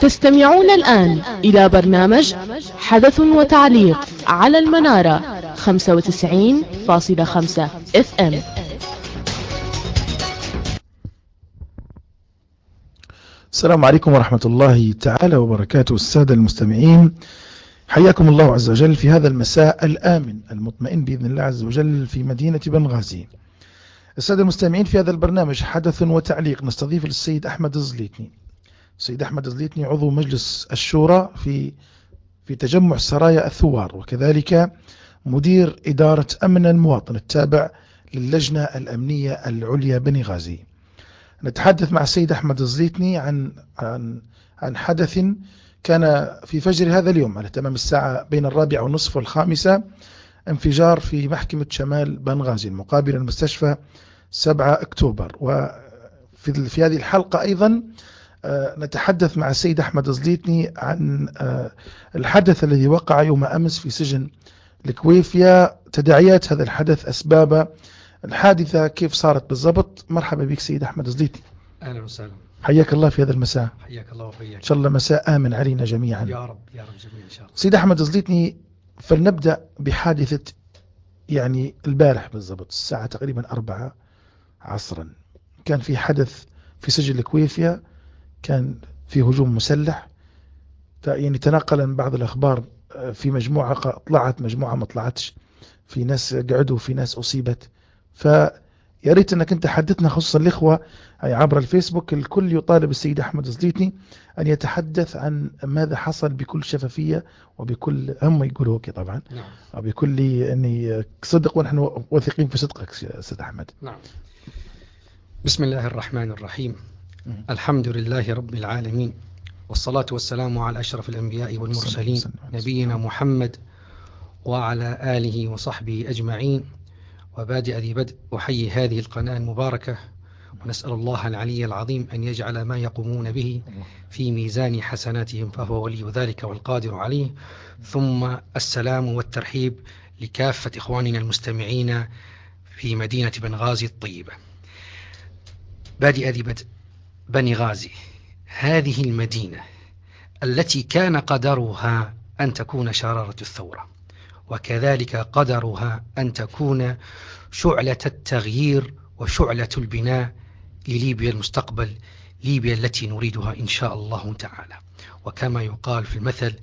تستمعون الآن إلى برنامج حدث وتعليق على المنارة 95.5 إف إم. السلام عليكم ورحمة الله تعالى وبركاته السادة المستمعين. حياكم الله عز وجل في هذا المساء الآمن المطمئن بإذن الله عز وجل في مدينة بنغازي السادة المستمعين في هذا البرنامج حدث وتعليق نستضيف السيد أحمد الزليتني. السيد أحمد الزليتني عضو مجلس الشورى في في تجمع سرايا الثوار وكذلك مدير إدارة أمن المواطن التابع للجنة الأمنية العليا بنغازي نتحدث مع السيد أحمد الزليتني عن عن عن حدث كان في فجر هذا اليوم على تمام الساعة بين الرابعة والنصف والخامسة انفجار في محكمة شمال بنغازي المقابل المستشفى 7 أكتوبر. وفي في هذه الحلقة أيضا نتحدث مع السيد أحمد زليتني عن الحدث الذي وقع يوم أمس في سجن الكويفيا تداعيات هذا الحدث أسباب الحادثة كيف صارت بالضبط؟ مرحبا بك سيد أحمد زليتني. أهلا وسهلا. حياك الله في هذا المساء. حياك الله وبياك إن شاء الله مساء آمن علينا جميعا. يا رب يا رب جميعا إن شاء الله. سيد أحمد زليتني فلنبدأ بحادثة يعني البارح بالضبط الساعة تقريبا أربعة عصرا. كان في حدث في سجل الكويفيا كان في هجوم مسلح. يعني تناقلا بعض الأخبار في مجموعة طلعت مجموعة ما طلعتش. في ناس قعدوا في ناس أصيبت. فيا ريت أنك أنت حدثنا خصوصا الإخوة عبر الفيسبوك. الكل يطالب السيد أحمد زليتني أن يتحدث عن ماذا حصل بكل شفافية وبكل هم يقولوا هيك طبعا. نعم. وبكل أني صدق ونحن واثقين في صدقك سيد أحمد. نعم. بسم الله الرحمن الرحيم. الحمد لله رب العالمين والصلاة والسلام على أشرف الأنبياء والمرسلين نبينا محمد وعلى آله وصحبه أجمعين. وبادئ ذي بدء أحيي هذه القناة المباركة ونسأل الله العلي العظيم أن يجعل ما يقومون به في ميزان حسناتهم فهو ولي ذلك والقادر عليه. ثم السلام والترحيب لكافة إخواننا المستمعين في مدينة بنغازي الطيبة. بادئ ذي بدء بني غازي هذه المدينة التي كان قدرها أن تكون شرارة الثورة وكذلك قدرها أن تكون شعلة التغيير وشعلة البناء لليبيا المستقبل ليبيا التي نريدها إن شاء الله تعالى. وكما يقال في المثل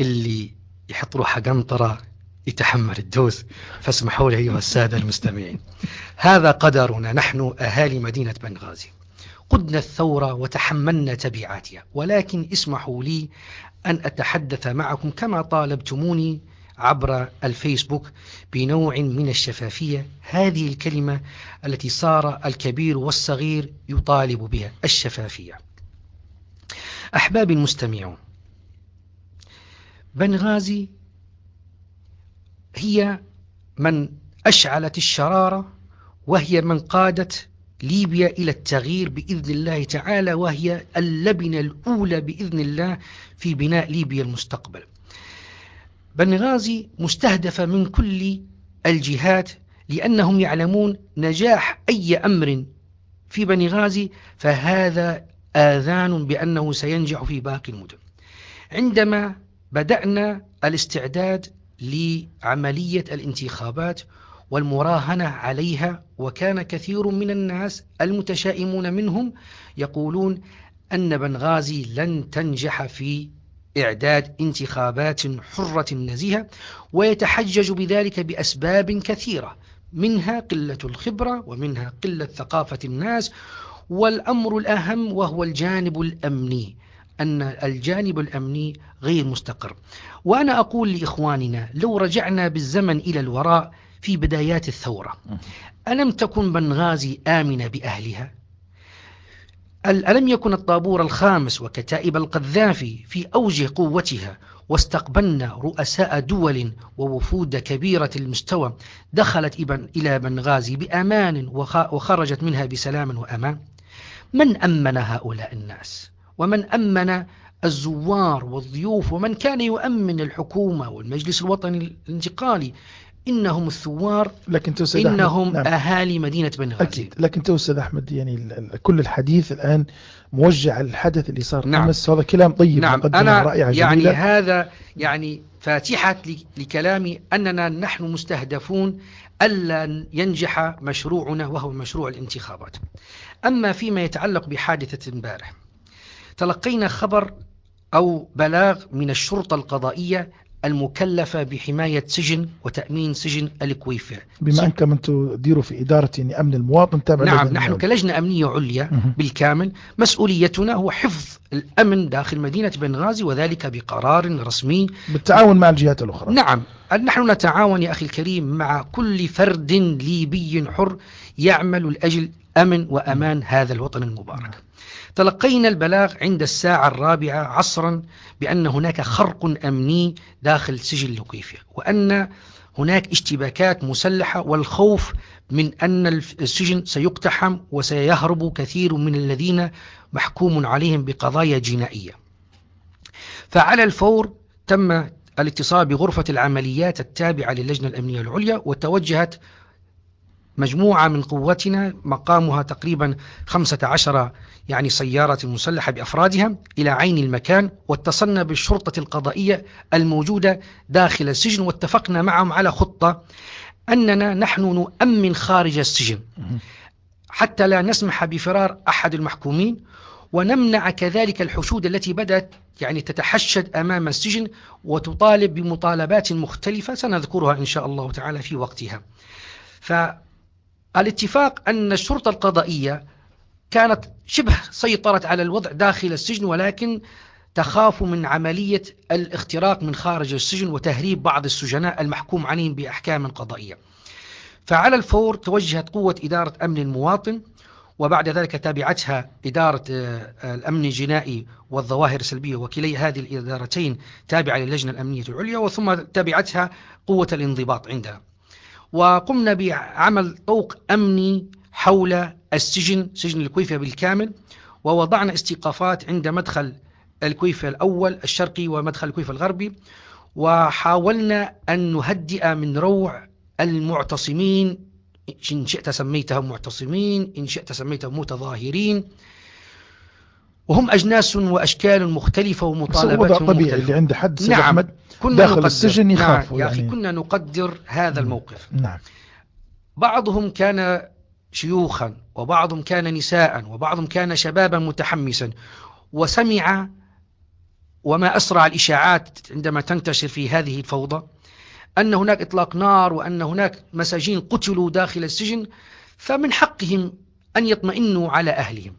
اللي يحط روحه قنطرة يتحمل الدوز. فاسمحوا لي أيها السادة المستمعين. هذا قدرنا نحن أهالي مدينة بنغازي. قدنا الثورة وتحملنا تبعاتها ولكن اسمحوا لي أن أتحدث معكم كما طالبتموني عبر الفيسبوك بنوع من الشفافية. هذه الكلمة التي صار الكبير والصغير يطالب بها الشفافية. أحبابي المستمعون بنغازي هي من أشعلت الشرارة وهي من قادت ليبيا إلى التغيير بإذن الله تعالى وهي اللبنة الأولى بإذن الله في بناء ليبيا المستقبل. بنغازي مستهدفة من كل الجهات لأنهم يعلمون نجاح أي أمر في بنغازي فهذا آذان بأنه سينجح في باقي المدن. عندما بدأنا الاستعداد لعملية الانتخابات والمراهنة عليها وكان كثير من الناس المتشائمون منهم يقولون أن بنغازي لن تنجح في إعداد انتخابات حرة نزيهة ويتحجج بذلك بأسباب كثيرة منها قلة الخبرة ومنها قلة ثقافة الناس والأمر الأهم وهو الجانب الأمني أن الجانب الأمني غير مستقر. وأنا أقول لإخواننا لو رجعنا بالزمن إلى الوراء في بدايات الثورة. ألم تكن بنغازي آمنة بأهلها؟ ألم يكن الطابور الخامس وكتائب القذافي في أوج قوتها واستقبلنا رؤساء دول ووفود كبيرة المستوى؟ دخلت إلى بنغازي بأمان وخرجت منها بسلام وأمان. من أمن هؤلاء الناس؟ ومن أمن الزوار والضيوف؟ ومن كان يؤمن الحكومة والمجلس الوطني الانتقالي إنهم الثوار لكن أحمد نعم. أهالي مدينة بنغازي أكيد لكن تو أستاذ أحمد يعني كل الحديث الآن موجه على الحدث اللي صار نعم. أمس هذا كلام طيب نعم أنا رائعة يعني جميلة. هذا يعني فاتحة ل- لكلامي أننا نحن مستهدفون ألا ينجح مشروعنا وهو مشروع الانتخابات أما فيما يتعلق بحادثة امبارح تلقينا خبر أو بلاغ من الشرطة القضائية المكلفة بحماية سجن وتأمين سجن الكويفة بما أنكم أنتم تديروا في إدارة يعني أمن المواطن تابع نعم نحن الأمن. كلجنة أمنية عليا. بالكامل. مسؤوليتنا هو حفظ الأمن داخل مدينة بنغازي وذلك بقرار رسمي. بالتعاون مع الجهات الأخرى. نعم نحن نتعاون يا أخي الكريم مع كل فرد ليبي حر يعمل لأجل أمن وأمان هذا الوطن المبارك. تلقينا البلاغ عند الساعة الرابعة عصرا بأن هناك خرق أمني داخل سجن لوكيفيا وأن هناك اشتباكات مسلحة والخوف من أن السجن سيقتحم وسيهرب كثير من الذين محكوم عليهم بقضايا جنائية. فعلى الفور تم الاتصال بغرفة العمليات التابعة للجنة الأمنية العليا وتوجهت مجموعة من قوتنا مقامها تقريبا 15 يعني سيارة مسلحة بأفرادها إلى عين المكان واتصلنا بالشرطة القضائية الموجودة داخل السجن واتفقنا معهم على خطة أننا نحن نؤمن خارج السجن. حتى لا نسمح بفرار أحد المحكومين ونمنع كذلك الحشود التي بدأت يعني تتحشد أمام السجن وتطالب بمطالبات مختلفة سنذكرها إن شاء الله تعالى في وقتها فالاتفاق أن الشرطة القضائية كانت شبه سيطرت على الوضع داخل السجن ولكن تخاف من عملية الاختراق من خارج السجن وتهريب بعض السجناء المحكوم عليهم بأحكام قضائية. فعلى الفور توجهت قوة إدارة أمن المواطن وبعد ذلك تابعتها إدارة آه، الأمن الجنائي والظواهر السلبية وكلي هذه الإدارتين تابعة للجنة الأمنية العليا وثم تبعتها قوة الانضباط عندها. وقمنا بعمل طوق أمني حول السجن سجن الكويفة بالكامل ووضعنا استيقافات عند مدخل الكويفة الأول الشرقي ومدخل الكويفة الغربي وحاولنا أن نهدئ من روع المعتصمين إن شئت سميتهم معتصمين إن شئت سميتهم متظاهرين. وهم أجناس وأشكال مختلفة ومطالباتهم طبيعي مختلفة اللي عنده حد سيد نعم أحمد كنا داخل نقدر. السجن يخافوا نعم يا أخي يعني. كنا نقدر هذا. الموقف نعم بعضهم كان شيوخا وبعضهم كان نساء وبعضهم كان شبابا متحمسا وسمع وما أسرع الإشاعات عندما تنتشر في هذه الفوضى أن هناك إطلاق نار وأن هناك مساجين قتلوا داخل السجن فمن حقهم أن يطمئنوا على أهلهم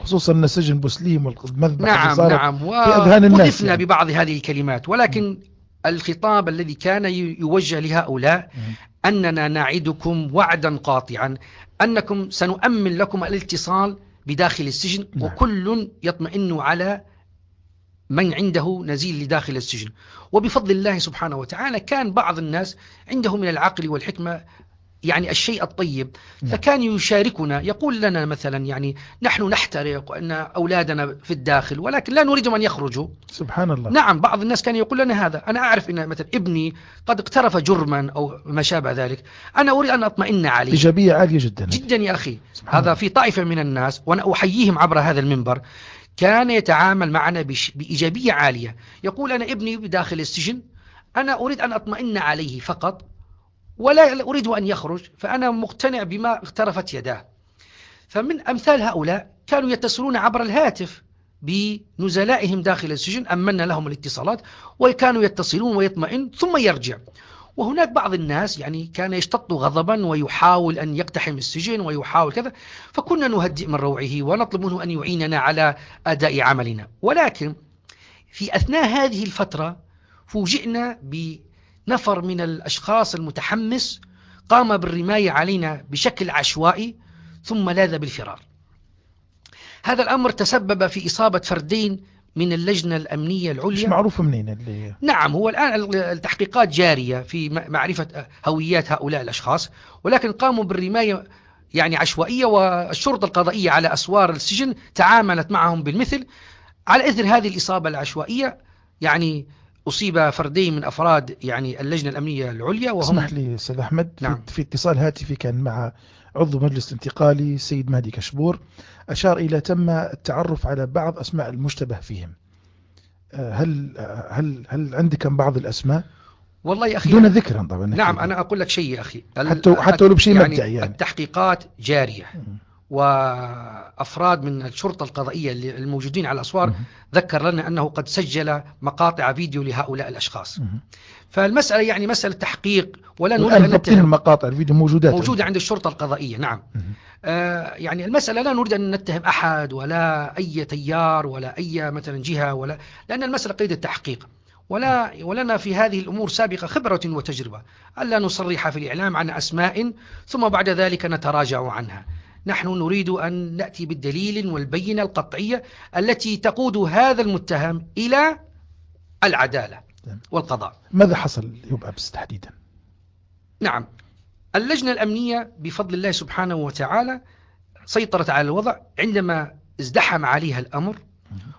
خصوصا أن سجن بوسليم والمذبحة اللي نعم نعم في أذهان الناس يعني. ببعض هذه الكلمات ولكن الخطاب الذي كان يوجه لهؤلاء. أننا نعدكم وعدا قاطعا أنكم سنؤمن لكم الاتصال بداخل السجن نعم. وكل يطمئن على من عنده نزيل لداخل السجن وبفضل الله سبحانه وتعالى كان بعض الناس عنده من العقل والحكمة يعني الشيء الطيب. نعم. فكان يشاركنا يقول لنا مثلا يعني نحن نحترق وأن أولادنا في الداخل ولكن لا نريدهم أن يخرجوا. سبحان الله. نعم بعض الناس كان يقول لنا هذا. أنا أعرف أن مثلا ابني قد اقترف جرما أو ما شابه ذلك. أنا أريد أن أطمئن عليه. إيجابية عالية جدا. جدا يا أخي. هذا الله. في طائفة من الناس وأنا أحييهم عبر هذا المنبر. كان يتعامل معنا بإيجابية عالية. يقول أنا ابني بداخل السجن أنا أريد أن أطمئن عليه فقط. ولا أريد أن يخرج فأنا مقتنع بما اغترفت يداه. فمن أمثال هؤلاء كانوا يتصلون عبر الهاتف بنزلائهم داخل السجن أمنا لهم الاتصالات وكانوا يتصلون ويطمئن ثم يرجع. وهناك بعض الناس يعني كان يشتط غضبا ويحاول أن يقتحم السجن ويحاول كذا فكنا نهدئ من روعه ونطلب منه أن يعيننا على أداء عملنا. ولكن في أثناء هذه الفترة فوجئنا بنفر من الأشخاص المتحمس قام بالرماية علينا بشكل عشوائي ثم لاذ بالفرار. هذا الأمر تسبب في إصابة فردين من اللجنة الأمنية مش العليا معروف منين اللي نعم هو الآن التحقيقات جارية في معرفة هويات هؤلاء الأشخاص ولكن قاموا بالرماية يعني عشوائية والشرطة القضائية على أسوار السجن تعاملت معهم بالمثل. على إثر هذه الإصابة العشوائية يعني أصيب فردين من أفراد يعني اللجنة الأمنية العليا وهم اسمح لي أستاذ أحمد نعم. في اتصال هاتفي كان مع عضو مجلس الانتقالي سيد مهدي كشبور أشار إلى تم التعرف على بعض أسماء المشتبه فيهم. آه، هل هل هل عندك بعض الأسماء؟ والله يا أخي دون ذكر طبعا نعم أنا أقول لك شيء يا أخي. حتى حتى ولو بشيء يعني, يعني التحقيقات جارية. وأفراد من الشرطة القضائية الموجودين على الأسوار ذكر لنا أنه قد سجل مقاطع فيديو لهؤلاء الأشخاص. فالمسألة يعني مسألة تحقيق ولا نريد أن نتهم المقاطع الفيديو موجودات موجودة عند الشرطة القضائية نعم. آه يعني المسألة لا نريد أن نتهم أحد ولا أي تيار ولا أي مثلا جهة ولا لأن المسألة قيد التحقيق. ولا ولنا في هذه الأمور سابقة خبرة وتجربة. ألا نصرح في الإعلام عن أسماء ثم بعد ذلك نتراجع عنها. نحن نريد أن نأتي بالدليل والبينة القطعية التي تقود هذا المتهم إلى العدالة والقضاء. ماذا حصل يوم أمس تحديدا؟ نعم اللجنة الأمنية بفضل الله سبحانه وتعالى سيطرت على الوضع عندما ازدحم عليها الأمر.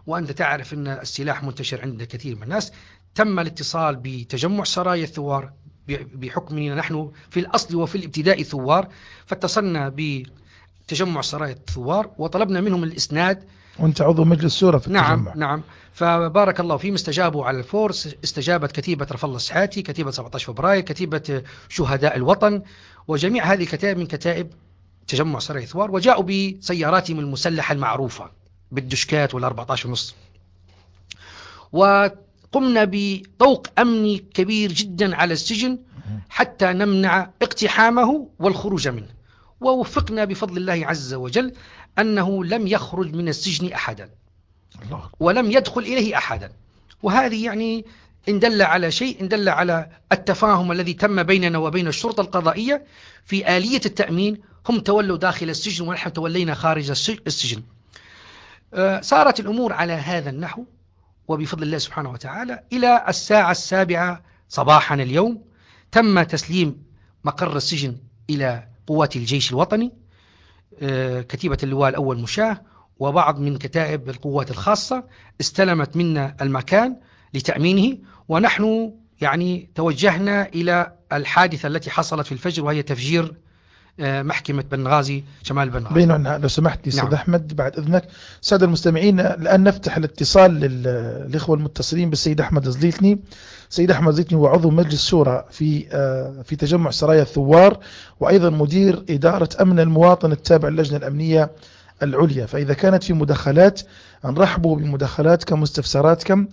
وأنت تعرف أن السلاح منتشر عند كثير من الناس. تم الاتصال بتجمع سرايا الثوار بحكمنا نحن في الأصل وفي الابتداء ثوار. فاتصلنا بتجمع سرايا الثوار وطلبنا منهم الإسناد. وأنت عضو مجلس سورة في نعم التجمع. نعم. فبارك الله فيهم. استجابوا على الفورس. استجابت كتيبة رفع الله السحاتي كتيبة 17 فبراير كتيبة شهداء الوطن وجميع هذه الكتائب من كتائب تجمع سرايا الثوار وجاءوا بسياراتهم المسلحة المعروفة بالدشكات وال14 ونص. وقمنا بطوق أمني كبير جدا على السجن حتى نمنع اقتحامه والخروج منه. ووفقنا بفضل الله عز وجل أنه لم يخرج من السجن أحدا. الله ولم يدخل إليه أحدا. وهذه يعني إن دل على شيء إن دل على التفاهم الذي تم بيننا وبين الشرطة القضائية في آلية التأمين هم تولوا داخل السجن ونحن تولينا خارج السجن. آه، سارت الأمور على هذا النحو وبفضل الله سبحانه وتعالى إلى الساعة السابعة صباحا اليوم تم تسليم مقر السجن إلى قوات الجيش الوطني آه، كتيبة اللواء الأول مشاه وبعض من كتائب القوات الخاصة استلمت منا المكان لتأمينه ونحن يعني توجهنا إلى الحادثة التي حصلت في الفجر وهي تفجير محكمة بنغازي شمال بنغازي بيننا لو سمحت لي نعم. أحمد بعد إذنك سادة المستمعين الآن نفتح الاتصال للإخوة المتصلين بالسيد أحمد زليتني سيد أحمد زليتني هو عضو مجلس شورى في آه، في تجمع سرايا الثوار وأيضا مدير إدارة أمن المواطن التابع للجنة الأمنية العليا. فإذا كانت في مداخلات نرحبوا بمداخلاتكم واستفساراتكم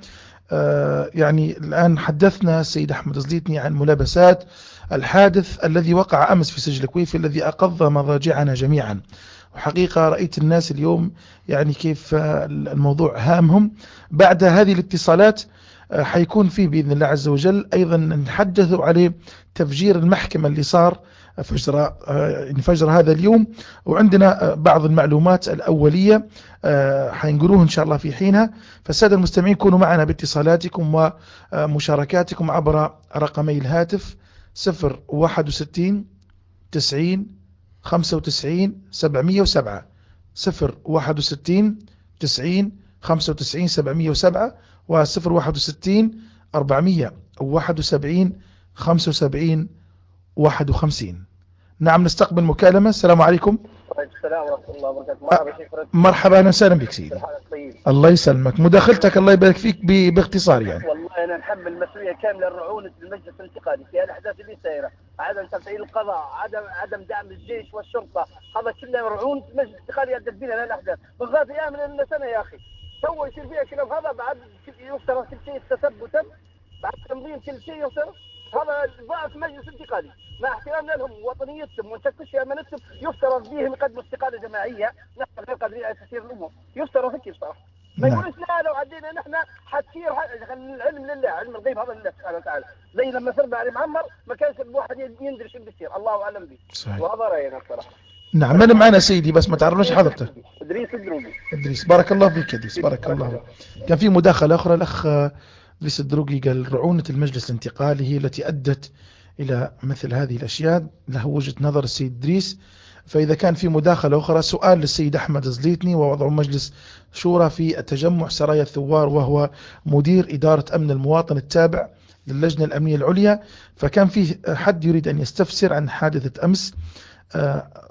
آه، يعني الآن حدثنا السيد أحمد زليتني عن ملابسات الحادث الذي وقع أمس في سجل كويف الذي أقض مضاجعنا جميعا. وحقيقة رأيت الناس اليوم يعني كيف الموضوع هامهم. بعد هذه الاتصالات آه، حيكون فيه بإذن الله عز وجل أيضا نحدثوا عليه تفجير المحكمة اللي صار فجر آه، فجر هذا اليوم. وعندنا آه، بعض المعلومات الأولية حينقلوه إن شاء الله في حينها. فالسادة المستمعين كونوا معنا باتصالاتكم ومشاركاتكم عبر رقمي الهاتف 061 90 95 707 061 90 95 707 و 061 471 75 51 نعم نستقبل مكالمة. السلام عليكم. السلام ورحمة الله وبركاته. مرحبا شيخ مرحبا أهلا وسهلا بك سيدي. الله يسلمك. مداخلتك الله يبارك فيك باختصار يعني. والله أنا نحمل المسؤولية كاملة الرعونه المجلس الانتقالي في الأحداث اللي سايرة عدم تفعيل القضاء عدم عدم دعم الجيش والشرطة. هذا كله رعونه المجلس الانتقالي ادت بنا للاحداث بالذات أيام من سنة يا أخي. تو يصير فيها كلام هذا بعد يفترض كل شيء تثبتا بعد تنظيم كل شيء يفترض هذا ضعف مجلس انتقالي. مع احترامنا لهم وطنيتهم ونفتش امانتهم يفترض بهم يقدموا استقالة جماعية. نحن غير قادرين على تسيير الأمور. يفترض هيك بصراحه ما نعم. يقولش لا لو عدينا نحن حتصير العلم لله علم الغيب هذا لله سبحانه وتعالى. زي لما صرنا علي معمر ما كانش الواحد يندري شو بيصير الله أعلم به. وهذا رأينا بصراحة. نعم من معنا سيدي بس ما تعرفناش حضرتك إدريس الدروبي إدريس. بارك الله فيك إدريس. بارك الله فيك. كان في مداخلة أخرى الأخ ادريس الدروقي قال رعونة المجلس الانتقالي هي التي أدت إلى مثل هذه الأشياء. له وجهة نظر السيد ادريس فإذا كان في مداخلة أخرى سؤال للسيد أحمد زليتني ووضع مجلس شورى في التجمع سرايا الثوار وهو مدير إدارة أمن المواطن التابع للجنة الأمنية العليا. فكان في حد يريد أن يستفسر عن حادثة أمس.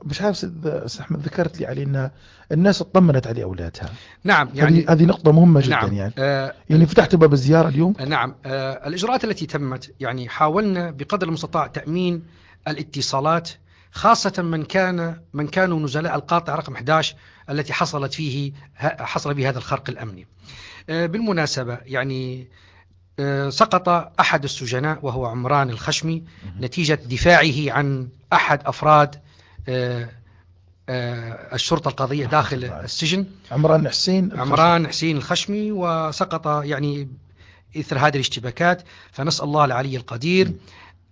مش عارف سيد أحمد ذكرت لي علي أن الناس اطمنت على أولادها. نعم يعني هذه نقطة مهمة جدا نعم يعني. آه يعني فتحت باب الزيارة اليوم؟ نعم آه الإجراءات التي تمت يعني حاولنا بقدر المستطاع تأمين الاتصالات خاصة من كان من كانوا نزلاء القاطع رقم 11 التي حصلت فيه حصل به هذا الخرق الأمني. آه بالمناسبة يعني آه سقط أحد السجناء وهو عمران الخشمي نتيجة دفاعه عن أحد أفراد آه الشرطة القضية داخل السجن. عمران حسين عمران حسين الخشمي وسقط يعني إثر هذه الاشتباكات. فنسأل الله العلي القدير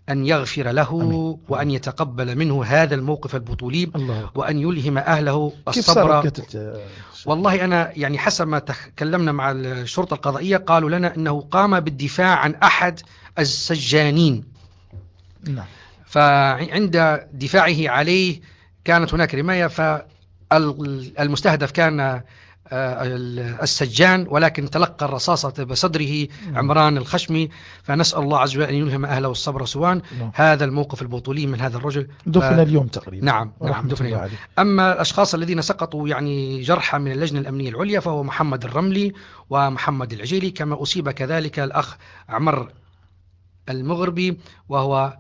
أن يغفر له أمين. وأن يتقبل منه هذا الموقف البطولي الله. وأن يلهم أهله الصبر. والله أنا يعني حسب ما تكلمنا مع الشرطة القضائية قالوا لنا أنه قام بالدفاع عن أحد السجانين. نعم. فعند دفاعه عليه كانت هناك رماية فالمستهدف كان السجان ولكن تلقى الرصاصة بصدره عمران الخشمي. فنسأل الله عز وجل أن يلهم أهله الصبر سوان. هذا الموقف البطولي من هذا الرجل. دفن ف... اليوم تقريبا. نعم نعم دفن اليوم. أما الأشخاص الذين سقطوا يعني جرحى من اللجنة الأمنية العليا فهو محمد الرملي ومحمد العجيلي كما أصيب كذلك الأخ عمر المغربي وهو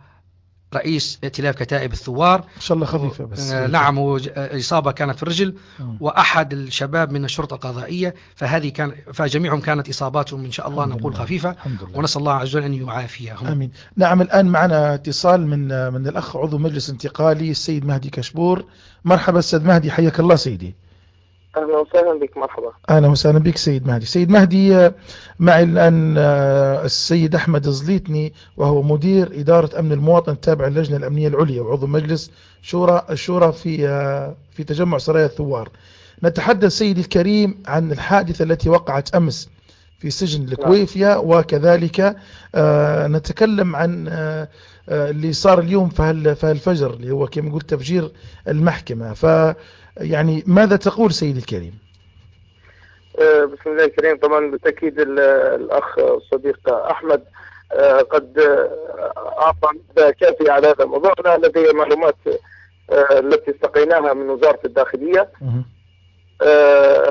رئيس ائتلاف كتائب الثوار. إن شاء الله خفيفه بس. آه نعم إصابة كانت في الرجل وأحد الشباب من الشرطة القضائية فهذه كان فجميعهم كانت إصاباتهم إن شاء الله نقول خفيفة. ونسأل الله عز وجل أن يعافيهم. آمين. نعم الآن معنا اتصال من من الأخ عضو مجلس انتقالي السيد مهدي كشبور. مرحبا أستاذ مهدي حياك الله سيدي. أهلا وسهلا بك مرحبا. أهلا وسهلا بك سيد مهدي. سيد مهدي معي الآن السيد أحمد الزليتني وهو مدير إدارة أمن المواطن التابع للجنة الأمنية العليا وعضو مجلس شورى الشورى في في تجمع سرايا الثوار. نتحدث سيدي الكريم عن الحادثة التي وقعت أمس في سجن الكويفيا وكذلك نتكلم عن اللي صار اليوم في الفجر اللي هو كما قلت تفجير المحكمة. ف يعني ماذا تقول سيدي الكريم؟ بسم الله الكريم. طبعا بالتأكيد الأخ الصديق أحمد قد أعطى كافية على هذا الموضوع. أنا لدي معلومات التي استقيناها من وزارة الداخلية.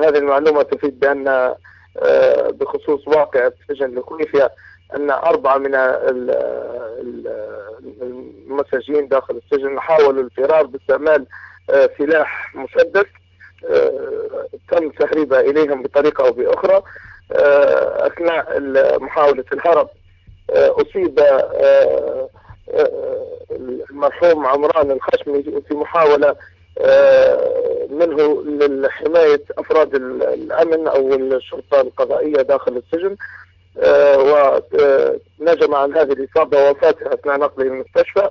هذه المعلومة تفيد بأن بخصوص واقع سجن الكويفيا أن أربعة من المساجين داخل السجن حاولوا الفرار باستعمال سلاح مسدس تم تهريبه إليهم بطريقة أو بأخرى. أثناء محاولة الهرب أصيب المرحوم عمران الخشمي في محاولة منه لحمايه أفراد الأمن أو الشرطة القضائية داخل السجن. ونجم عن هذه الإصابة وفاته أثناء نقله المستشفى.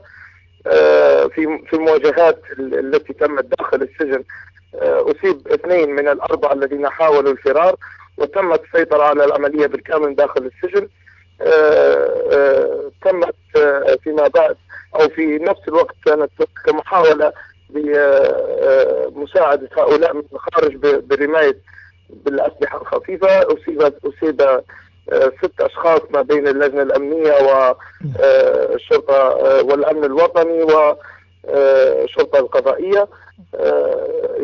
في في المواجهات التي تمت داخل السجن أصيب اثنين من الأربعة الذين حاولوا الفرار وتمت السيطره على العملية بالكامل داخل السجن. تمت فيما بعد أو في نفس الوقت كانت محاوله بمساعده هؤلاء من الخارج برماية بالأسلحة الخفيفة اصيب أصيب ست أشخاص ما بين اللجنة الأمنية والشرطه والأمن الوطني والشرطه القضائية.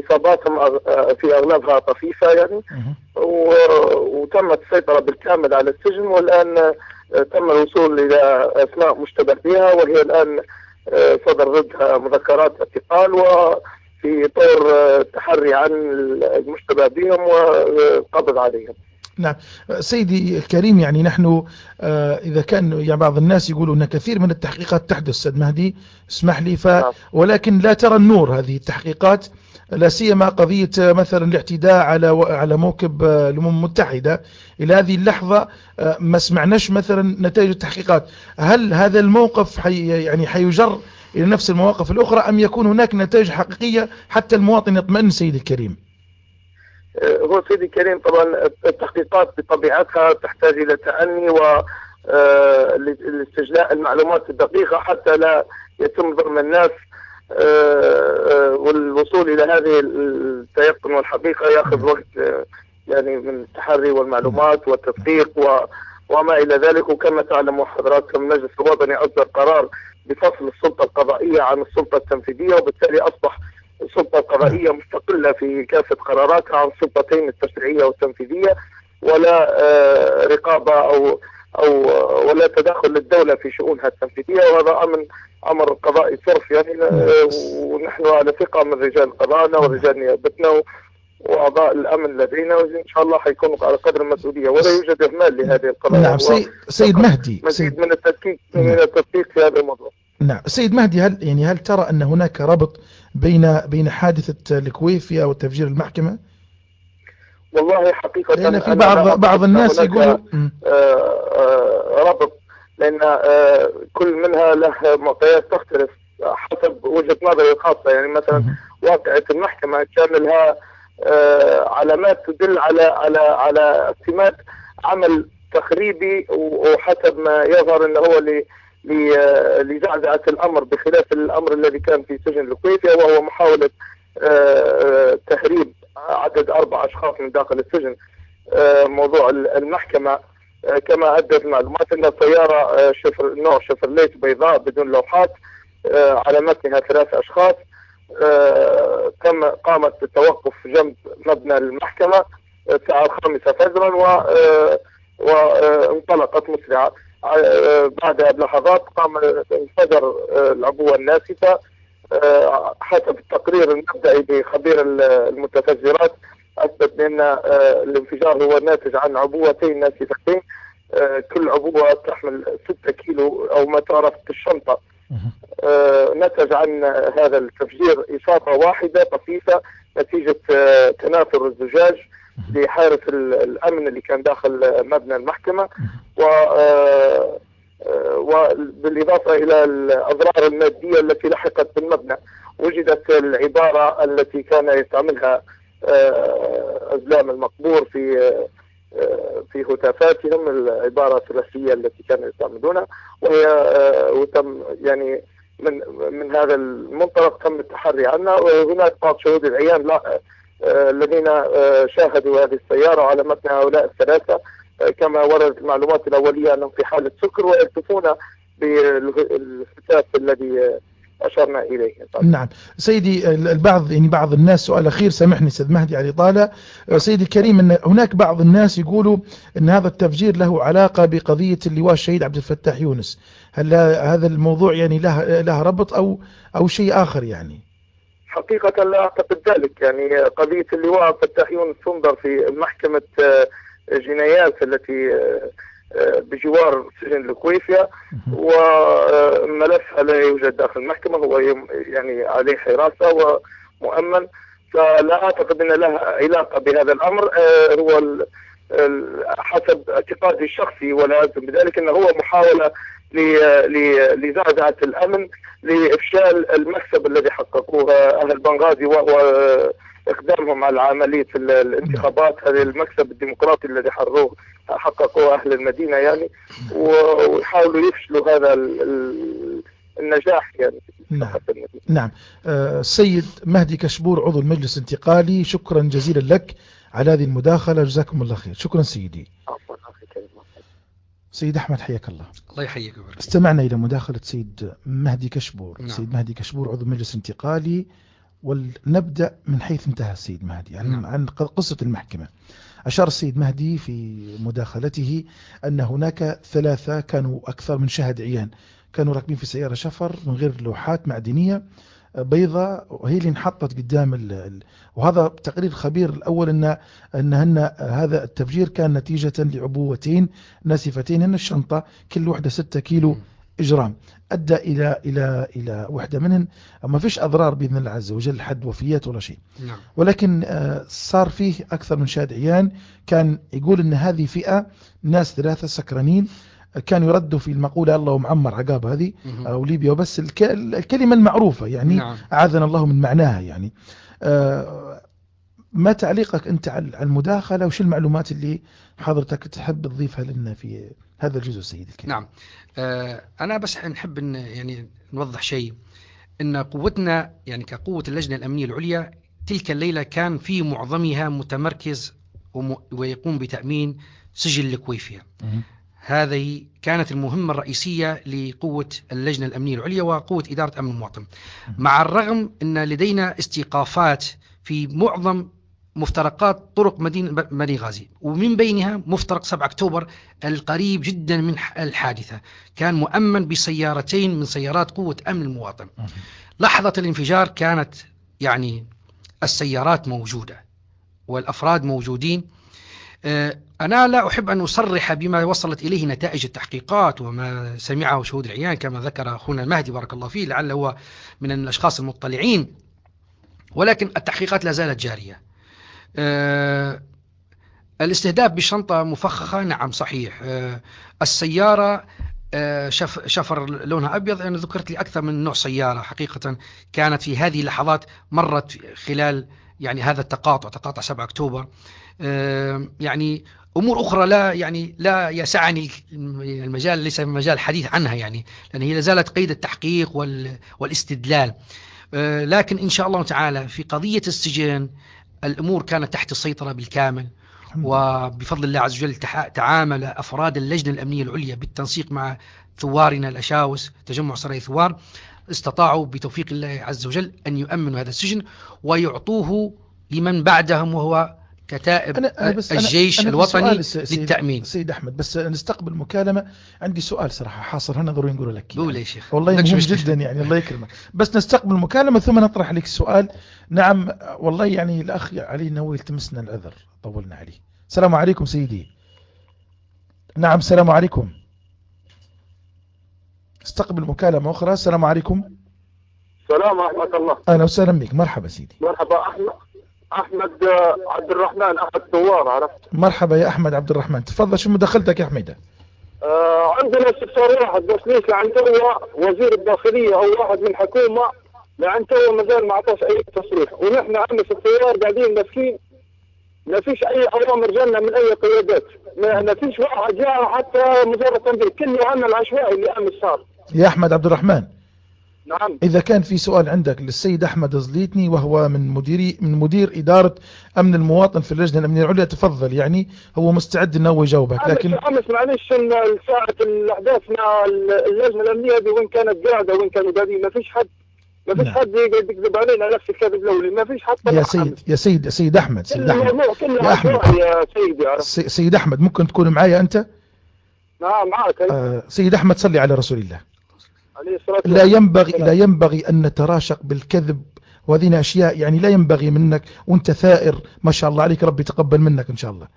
إصاباتهم في أغلبها طفيفة يعني. وتمت السيطرة بالكامل على السجن والآن تم الوصول إلى أسماء مشتبه بها وهي الآن صدر ضدها مذكرات اعتقال وفي طور التحري عن المشتبه بهم والقبض عليهم. نعم. سيدي الكريم يعني نحن إذا كان يعني بعض الناس يقولوا أن كثير من التحقيقات تحدث سيد مهدي اسمح لي ف ولكن لا ترى النور هذه التحقيقات لا سيما قضية مثلا الاعتداء على على موكب الأمم المتحدة. إلى هذه اللحظة ما سمعناش مثلا نتائج التحقيقات. هل هذا الموقف حي يعني حيجر إلى نفس المواقف الأخرى أم يكون هناك نتائج حقيقية حتى المواطن يطمئن سيدي الكريم؟ هو سيدي الكريم طبعا التحقيقات بطبيعتها تحتاج إلى تأني و لاستجلاء المعلومات الدقيقة حتى لا يتم ظلم الناس. والوصول إلى هذه التيقن والحقيقة يأخذ وقت يعني من التحري والمعلومات والتدقيق و وما إلى ذلك. وكما تعلموا حضراتكم المجلس الوطني أصدر قرار بفصل السلطة القضائية عن السلطة التنفيذية وبالتالي أصبح السلطة القضائية مستقلة في كافة قراراتها عن السلطتين التشريعية والتنفيذية ولا آه، رقابة أو أو ولا تدخل للدولة في شؤونها التنفيذية. وهذا أمر أمر قضائي صرف يعني آه، ونحن على ثقة من رجال قضائنا ورجال نيابتنا وأعضاء الأمن لدينا وإن شاء الله حيكونوا على قدر المسؤولية. ولا يوجد إهمال لهذه القضايا. نعم سيد, سيد مهدي مزيد سيد من التدقيق من نعم. التدقيق في هذا الموضوع. نعم سيد مهدي هل يعني هل ترى أن هناك ربط بين بين حادثة الكويفيا وتفجير المحكمة؟ والله حقيقة لأن في بعض بعض الناس يقولوا آه، آه، ربط لأن آه، كل منها له معطيات تختلف حسب وجهة نظري الخاصة. يعني مثلا واقعة المحكمة كان لها علامات تدل على على على اعتماد عمل تخريبي وحسب ما يظهر إنه هو لزعزعة الأمر بخلاف الأمر الذي كان في سجن الكويتي وهو محاولة آه، تهريب عدد أربع أشخاص من داخل السجن. آه، موضوع المحكمة كما أدت المعلومات إن سياره شفر نوع شفرليت بيضاء بدون لوحات على متنها ثلاث أشخاص. تم قامت بالتوقف جنب مبنى المحكمة الساعة الخامسة فجرا وانطلقت مسرعة. بعدها بلحظات قام انفجر العبوة الناسفة حسب التقرير المبدئي بخبير المتفجرات أثبت بأن الانفجار هو ناتج عن عبوتين ناسفتين كل عبوة تحمل 6 كيلو أو ما تعرف بالشنطة. آه، نتج عن هذا التفجير إصابة واحدة طفيفة نتيجة آه، تناثر الزجاج لحارس الأمن اللي كان داخل مبنى المحكمة و آه، وبالإضافة إلى الأضرار المادية التي لحقت بالمبنى وجدت العبارة التي كان يستعملها أزلام المقبور في في هتافاتهم العبارة الثلاثية التي كانوا يستعملونها وهي وتم يعني من من هذا المنطلق تم التحري عنها وهناك بعض شهود العيان لا آه، الذين آه، شاهدوا هذه السيارة على متن هؤلاء الثلاثة. آه، كما وردت المعلومات الأولية أنهم في حالة سكر ويكتفون بالفتاة الذي أشرنا إليه. نعم. سيدي البعض يعني بعض الناس سؤال أخير سامحني سيد مهدي على الإطالة سيدي الكريم أن هناك بعض الناس يقولوا أن هذا التفجير له علاقة بقضية اللواء الشهيد عبد الفتاح يونس. هل هذا الموضوع يعني له, له ربط أو, أو شيء آخر يعني؟ حقيقة لا أعتقد ذلك. يعني قضية اللواء الفتاح يونس تنظر في محكمة آه، جنايات التي آه، بجوار سجن الكويفيا وملفها لا يوجد داخل المحكمة هو يعني عليه حراسة ومؤمن. فلا أعتقد أن لها علاقة بهذا الأمر آه، هو حسب اعتقادي الشخصي ولا ألزم بذلك أنه هو محاولة لزعزعة الأمن لإفشال المكسب الذي حققوه أهل بنغازي وهو إقدامهم على عمليه الانتخابات. هذا المكسب الديمقراطي الذي حروه حققوه أهل المدينة يعني ويحاولوا يفشلوا هذا النجاح يعني نعم. نعم. السيد آه، مهدي كشبور عضو المجلس الانتقالي شكرا جزيلا لك على هذه المداخلة. جزاكم الله خير. شكرا سيدي. سيد أحمد حياك الله. الله يحييك استمعنا إلى مداخلة سيد مهدي كشبور. نعم. سيد مهدي كشبور عضو المجلس الانتقالي ولنبدأ من حيث انتهى السيد مهدي عن, نعم. عن قصة المحكمة. أشار السيد مهدي في مداخلته أن هناك ثلاثة كانوا أكثر من شهد عيان. كانوا راكبين في سيارة شفر من غير لوحات معدنية. بيضاء وهي اللي انحطت قدام ال... وهذا تقرير خبير. الأول أن أن هذا التفجير كان نتيجة لعبوتين ناسفتين هن الشنطة كل وحدة 6 كيلو إجرام. أدى إلى إلى إلى وحدة منهن. ما فيش أضرار بإذن الله عز وجل حد وفيات ولا شيء. نعم. ولكن آه، صار فيه أكثر من شاهد عيان. كان يقول أن هذه فئة ناس ثلاثة سكرانين كانوا يردوا في المقولة الله معمر عقاب هذه أو ليبيا. وبس الكلمة المعروفة يعني نعم. أعاذنا الله من معناها يعني. آه، ما تعليقك أنت على المداخلة؟ وش المعلومات اللي حضرتك تحب تضيفها لنا في هذا الجزء سيدي الكريم؟ نعم. آه، أنا بس نحب إن يعني نوضح شيء. أن قوتنا يعني كقوة اللجنة الأمنية العليا تلك الليلة كان في معظمها متمركز ويقوم بتأمين سجل الكويفية. هذه كانت المهمة الرئيسية لقوة اللجنة الأمنية العليا وقوة إدارة أمن المواطن. مع الرغم أن لدينا استيقافات في معظم مفترقات طرق مدينة بني غازي ومن بينها مفترق 7 أكتوبر القريب جدا من الحادثة كان مؤمن بسيارتين من سيارات قوة أمن المواطن. لحظة الانفجار كانت يعني السيارات موجودة والأفراد موجودين. آه، أنا لا أحب أن أصرح بما وصلت إليه نتائج التحقيقات وما سمعه شهود العيان كما ذكر أخونا المهدي بارك الله فيه لعله هو من الأشخاص المطلعين. ولكن التحقيقات لا زالت جارية. آه، الاستهداف بشنطة مفخخة نعم صحيح. آه، السيارة شف شفر لونها أبيض. أنا ذكرت لي أكثر من نوع سيارة حقيقة كانت في هذه اللحظات مرت خلال يعني هذا التقاطع تقاطع 7 أكتوبر. يعني أمور أخرى لا يعني لا يسعني المجال ليس مجال الحديث عنها يعني لأن هي لازالت قيد التحقيق والاستدلال. أه، لكن إن شاء الله تعالى في قضية السجن الأمور كانت تحت السيطرة بالكامل. وبفضل الله عز وجل تعامل أفراد اللجنة الأمنية العليا بالتنسيق مع ثوارنا الأشاوس تجمع سراي ثوار استطاعوا بتوفيق الله عز وجل أن يؤمنوا هذا السجن ويعطوه لمن بعدهم وهو كتائب أنا بس الجيش أنا الوطني سيد للتأمين. سيد أحمد بس نستقبل مكالمة. عندي سؤال صراحة حاصر هنا ضروري نقول لك قول يا شيخ. والله مهم جدا يعني الله يكرمك. بس نستقبل المكالمة ثم نطرح لك السؤال نعم والله يعني الأخ علي نوي التمسنا العذر طولنا عليه. السلام عليكم سيدي. نعم السلام عليكم. استقبل مكالمة أخرى. السلام عليكم. السلام ورحمة الله. أهلا وسهلا بك. مرحبا سيدي. مرحبا أحمد أحمد عبد الرحمن أحد ثوار عرفت؟ مرحبا يا أحمد عبد الرحمن. تفضل شو مداخلتك يا حميدة آه عندنا استفسار واحد بس ليش لعن توا وزير الداخلية أو واحد من حكومة لعن توا ما زال ما أعطاش أي تصريح. ونحن عندنا في الثوار قاعدين ماسكين. ما فيش أي أوامر جانا من أي قيادات. ما فيش واحد جاء حتى مجرد تنبيه. كله عمل عشوائي اللي أمس صار. يا أحمد عبد الرحمن. نعم. إذا كان في سؤال عندك للسيد أحمد زليتني وهو من مدير من مدير إدارة أمن المواطن في اللجنة الأمنية العليا تفضل. يعني هو مستعد أنه هو يجاوبك لكن أمس معلش ساعة الأحداث مع اللجنة الأمنية دي وين كانت قاعدة وين كانوا قاعدين ما فيش حد ما فيش نعم. حد يقعد يكذب علينا نفس الكذب الأولي ما فيش حد يا سيد يا سيد يا سيد أحمد سيد أحمد. يا أحمد. يا سيدي سيد أحمد ممكن تكون معايا أنت؟ نعم معك. آه سيد أحمد صلي على رسول الله. لا ينبغي لا ينبغي أن نتراشق بالكذب وهذه أشياء يعني لا ينبغي منك وأنت ثائر ما شاء الله عليك ربي يتقبل منك إن شاء الله.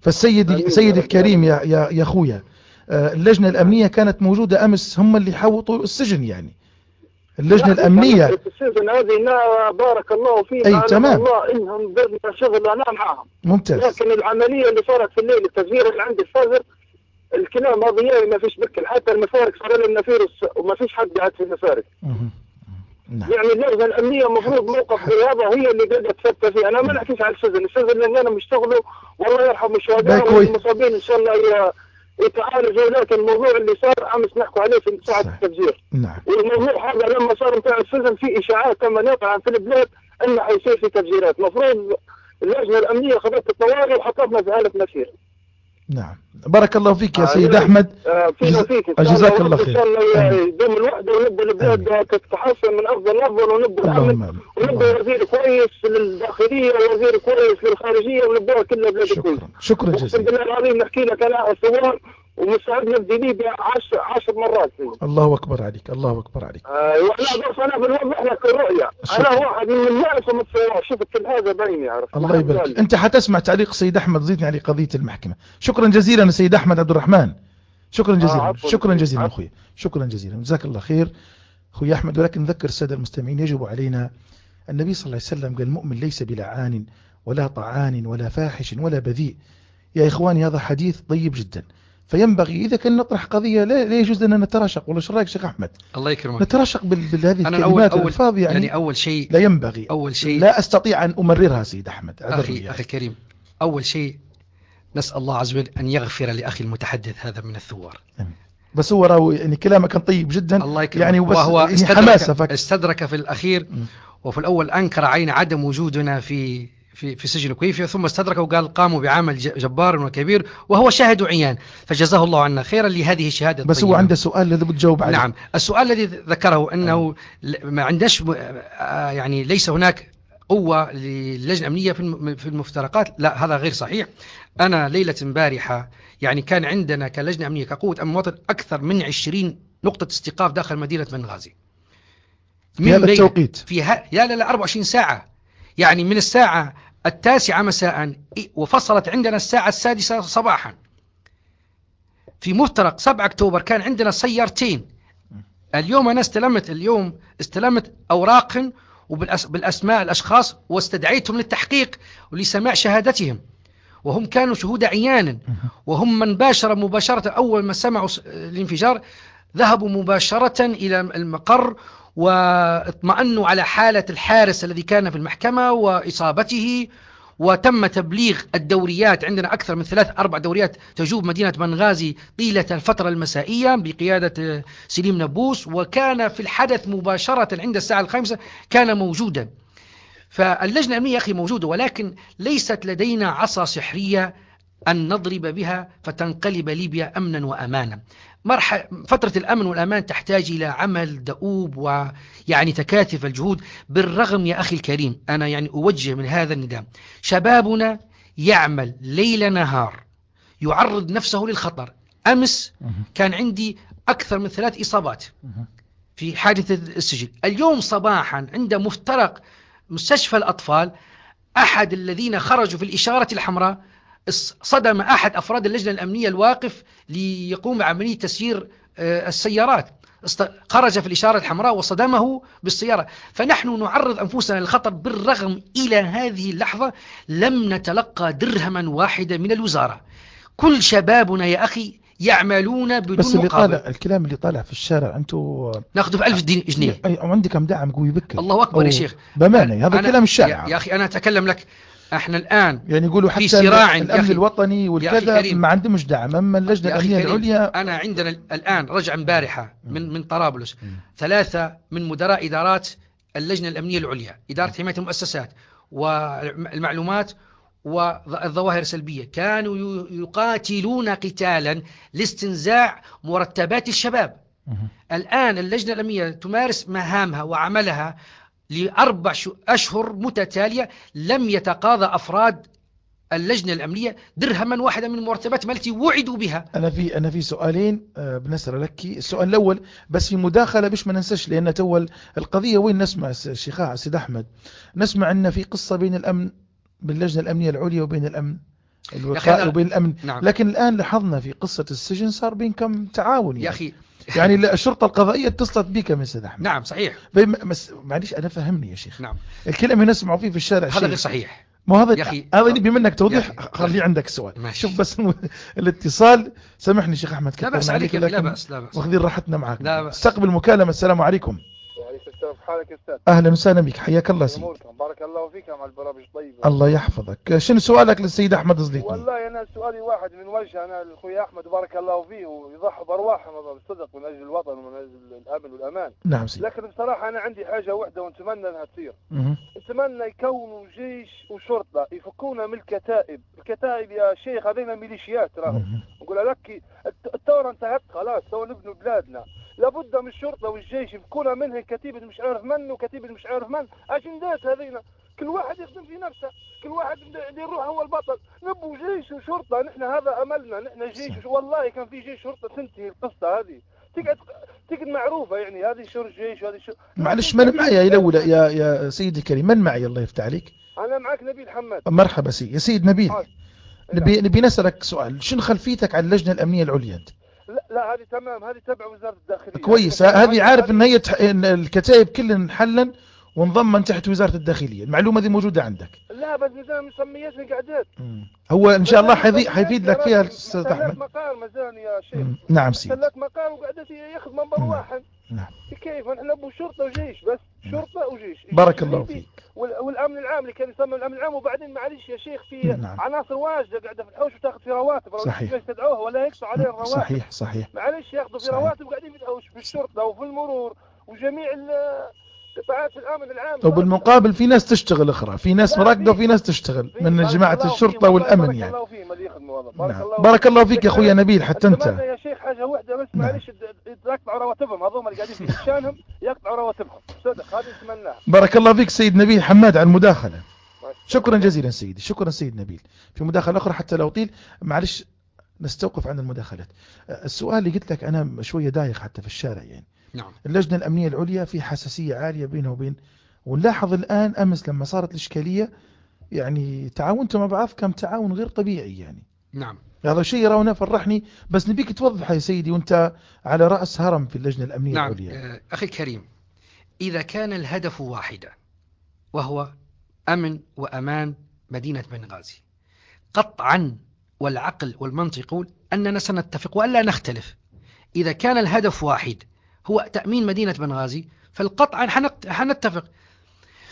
فالسيد سيد الكريم يا يا يا أخويا آه، اللجنة الأمنية كانت موجودة أمس هم اللي حوطوا السجن يعني. اللجنة الأمنية السجن هذه بارك الله فيهم أي تمام. الله إنهم درنا شغل أنا معهم. ممتاز. لكن العملية اللي صارت في الليل التزوير اللي عند الفجر الكلام هذا ما فيش بكل حتى المفارق صار لهم نفير وما فيش حد قاعد في المفارق نعم. يعني اللجنه الأمنية المفروض موقف هذا هي اللي قاعدة تفتى فيه أنا ما نحكيش على السجن. السجن اللي أنا مشتغله والله يرحم الشهداء والمصابين إن شاء الله يتعالجوا. لكن الموضوع اللي صار أمس نحكوا عليه في ساعه التفجير. نعم. والموضوع هذا لما صار بتاع السجن في إشاعات كما نقع في البلاد إنه حيصير في تفجيرات. المفروض اللجنة الأمنية خذت الطوارئ وحطتنا في حالة مسير نعم. بارك الله فيك يا سيد أحمد. آه جزاك الله خير. يدوم الوحدة ونبدأ البلاد تتحسن من أفضل أفضل ونبدأ الأمن ونبدأ وزير كويس للداخلية ووزير كويس للخارجية ونبدأ كل بلاد كويس شكرا شكرا جزيلا. بالله العظيم نحكي لك أنا ثوار ومساعدنا في ليبيا عشر, عشر مرات الله أكبر عليك الله أكبر عليك. آه لا بس أنا بنوضح لك الرؤية أنا واحد من الناس ومتصور شفت كل هذا بعيني عرفت؟ الله يبارك. أنت حتسمع تعليق سيد أحمد زيدني على قضية المحكمة. شكرا جزيلا سيد أحمد عبد الرحمن. شكرا آه، جزيلا. آه شكرا جزيلا أخوي. شكرا جزيلا. جزاك الله خير. أخوي أحمد ولكن نذكر السادة المستمعين يجب علينا النبي صلى الله عليه وسلم قال المؤمن ليس بلعان ولا طعان ولا فاحش ولا بذيء. يا إخواني هذا حديث طيب جدا. فينبغي إذا كان نطرح قضية لا, لا يجوز لنا نتراشق. ولا شو رأيك شيخ أحمد؟ الله يكرمك. نتراشق بهذه الكلمات أول الفاظ يعني, يعني أول شيء لا ينبغي. أول شيء لا أستطيع أن أمررها سيد أحمد. أخي, يعني. أخي الكريم أول شيء نسأل الله عز وجل أن يغفر لأخي المتحدث هذا من الثوار. أمين. بس هو راهو يعني كلامه كان طيب جدا. الله يكرمك. يعني وبس وهو يعني استدرك, حماسة فك استدرك في الأخير. وفي الأول أنكر عين عدم وجودنا في في في سجن كويفيا ثم استدرك وقال قاموا بعمل جبار وكبير وهو شاهد عيان. فجزاه الله عنا خيرا لهذه الشهادة بس هو الطيبة. عنده سؤال الذي بتجاوب عليه. نعم. السؤال الذي ذكره أنه ل- ما عندناش آه، يعني ليس هناك قوة للجنة الأمنية في الم- في المفترقات. لا هذا غير صحيح. أنا ليلة امبارحة يعني كان عندنا كلجنة أمنية كقوة أمن وطن أكثر من 20 نقطة استيقاف داخل مدينة بنغازي. في هذا التوقيت. في ها... لا لا لا 24 ساعة. يعني من الساعة التاسعة مساء. وفصلت عندنا الساعة السادسة صباحا. في مفترق 7 أكتوبر كان عندنا سيارتين. اليوم أنا استلمت اليوم استلمت أوراق وبالأسماء الأشخاص واستدعيتهم للتحقيق ولسماع شهادتهم. وهم كانوا شهود عيانا. وهم من باشر مباشرة أول ما سمعوا الانفجار ذهبوا مباشرة إلى المقر واطمأنوا على حالة الحارس الذي كان في المحكمة وإصابته وتم تبليغ الدوريات. عندنا أكثر من ثلاث أربع دوريات تجوب مدينة بنغازي طيلة الفترة المسائية بقيادة سليم نبوس. وكان في الحدث مباشرة عند الساعة الخامسة كان موجودا. فاللجنة الأمنية أخي موجودة ولكن ليست لدينا عصا سحرية أن نضرب بها فتنقلب ليبيا أمنا وأمانا. مرحلة فترة الأمن والأمان تحتاج إلى عمل دؤوب ويعني تكاتف الجهود. بالرغم يا أخي الكريم أنا يعني أوجه من هذا النداء شبابنا يعمل ليل نهار يعرض نفسه للخطر. أمس كان عندي أكثر من ثلاث إصابات في حادثة السجن. اليوم صباحا عند مفترق مستشفى الأطفال أحد الذين خرجوا في الإشارة الحمراء صدم أحد أفراد اللجنة الأمنية الواقف ليقوم بعملية تسيير آه، السيارات. خرج في الإشارة الحمراء وصدمه بالسيارة. فنحن نعرض أنفسنا للخطر بالرغم إلى هذه اللحظة لم نتلقى درهما واحدا من الوزارة. كل شبابنا يا أخي يعملون بدون بس اللي مقابل. طالع الكلام اللي طالع في الشارع أنتم نأخذه بألف دين- جنيه. أي- عندكم دعم قوي بك الله أكبر يا شيخ. بأمانة هذا كلام الشارع. يا, يا أخي أنا أتكلم لك إحنا الآن يعني يقولوا في حتى صراع يا الامن الوطني والكذا. ما عندهمش دعم. أما اللجنة الأمنية العليا أنا عندنا الآن رجع امبارحة من من طرابلس. ثلاثة من مدراء إدارات اللجنة الأمنية العليا إدارة حماية المؤسسات والمعلومات والظواهر السلبية. كانوا يقاتلون قتالا لاستنزاع مرتبات الشباب. الآن اللجنة الأمنية تمارس مهامها وعملها لأربع أشهر متتالية لم يتقاضى أفراد اللجنة الأمنية درهما واحدا من مرتباتهم التي وعدوا بها. أنا في أنا في سؤالين آه، بنسأل لك. السؤال الأول بس في مداخلة باش ما ننساش لأن تو القضية وين نسمع شيخاع سيد أحمد؟ نسمع أن في قصة بين الأمن باللجنه الأمنية العليا وبين الأمن الوقائي وبين الأمن. نعم. لكن الآن لاحظنا في قصة السجن صار بينكم تعاون يا يعني. أخي يعني الشرطة القضائية اتصلت بك من سيد أحمد. نعم صحيح. معليش أنا فهمني يا شيخ. نعم. الكلام اللي نسمعه فيه في الشارع هذا غير صحيح. ما هذا هذا منك يا توضيح؟ خلي عندك سؤال. ماشي. شوف بس الاتصال. سامحني شيخ أحمد لا بأس عليك لا بأس لا بأس. واخذين راحتنا معك. لا بأس. استقبل مكالمة السلام عليكم. السلام حالك يا أستاذ أهلا وسهلا بك حياك الله سيدي. بارك الله فيك مع البرامج طيبة. الله يحفظك. شنو سؤالك للسيد أحمد زليطي والله أنا سؤالي واحد من وجه أنا أخوي أحمد بارك الله فيه ويضحي بارواحهم بالصدق من أجل الوطن ومن أجل الأمن والأمان. نعم سيدي. لكن بصراحة أنا عندي حاجة واحدة ونتمنى أنها تصير. نتمنى يكونوا جيش وشرطة يفكونا من الكتائب. الكتائب يا شيخ هذين ميليشيات راهو مهم. نقول لك الثورة انتهت خلاص تو نبنوا بلادنا. لابد من الشرطة والجيش يفكونا منها كتيبه مش عارف من وكتيبه مش عارف من اجندات هذينا؟ كل واحد يخدم في نفسه. كل واحد اللي يروح هو البطل. نبوا جيش وشرطة. نحن هذا أملنا. نحن جيش. والله كان في جيش شرطة تنتهي القصة هذه. تقعد تقعد معروفة يعني. هذه شر جيش وهذه شر معلش من معي يا الاولى يا يا سيدي الكريم؟ من معي؟ الله يفتح عليك. أنا معك نبيل حماد مرحبا سيدي. يا سيد نبيل. نبي نبي نسألك سؤال. شنو خلفيتك عن اللجنة الأمنية العليا أنت؟ لا, لا هذه تمام. هذه تبع وزارة الداخلية. كويس. هذه- عارف إن هي تح... إن الكتائب كلها انحلا وانضم من تحت وزارة الداخلية. المعلومة دي موجودة عندك. لا بس مثلا مسمياتني قعدت هو إن شاء الله حيفيد, حيفيد لك فيها الأستاذ أحمد. مقال مازال يا شيخ. نعم سيدي سلك مقال وقعدت ياخذ منبر نعم. واحد. نعم. كيف؟ إحنا أبو شرطة وجيش بس. شرطة وجيش. بارك الله فيك. والأمن العام اللي كان يسمى الأمن العام وبعدين معلش يا شيخ في نعم. عناصر واجدة قاعدة في الحوش وتأخذ في رواتب صحيح. يستدعوها ولا يقطعوا عليها الرواتب صحيح صحيح معلش ياخذوا في. رواتب وقاعدين في الحوش في الشرطة وفي المرور وجميع قطاعات الأمن العام. وبالمقابل في ناس تشتغل أخرى في ناس في- وفي ناس تشتغل من الشرطة فيهم، والأمن بارك يعني. الله بارك نعم. الله بارك الله فيك يا أخويا نبيل حتى أنت. يا شيخ حاجة واحدة بس نعم. معلش يقطعوا رواتبهم هذول اللي قاعدين في شانهم يقطعوا رواتبهم. صدق هذه نتمناها بارك الله فيك سيد نبيل حماد على المداخلة. شكرا جزيلا سيدي شكرا سيد نبيل. في مداخلة أخرى حتى لو طيل معلش نستوقف عن المداخلات. السؤال اللي قلت لك أنا شوية دايخ حتى في الشارع يعني. نعم. اللجنة الأمنية العليا في حساسية عالية بينها وبين ونلاحظ الآن أمس لما صارت الإشكالية يعني تعاونتوا مع بعض كان تعاون غير طبيعي يعني. نعم. هذا شيء يرونه فرحني بس نبيك توضح يا سيدي وأنت على رأس هرم في اللجنة الأمنية نعم العليا. آه، أخي الكريم إذا كان الهدف واحدا وهو أمن وأمان مدينة بنغازي قطعا والعقل والمنطق يقول أننا سنتفق وألا نختلف. إذا كان الهدف واحد هو تأمين مدينة بنغازي فالقطعا حنت- حنتفق.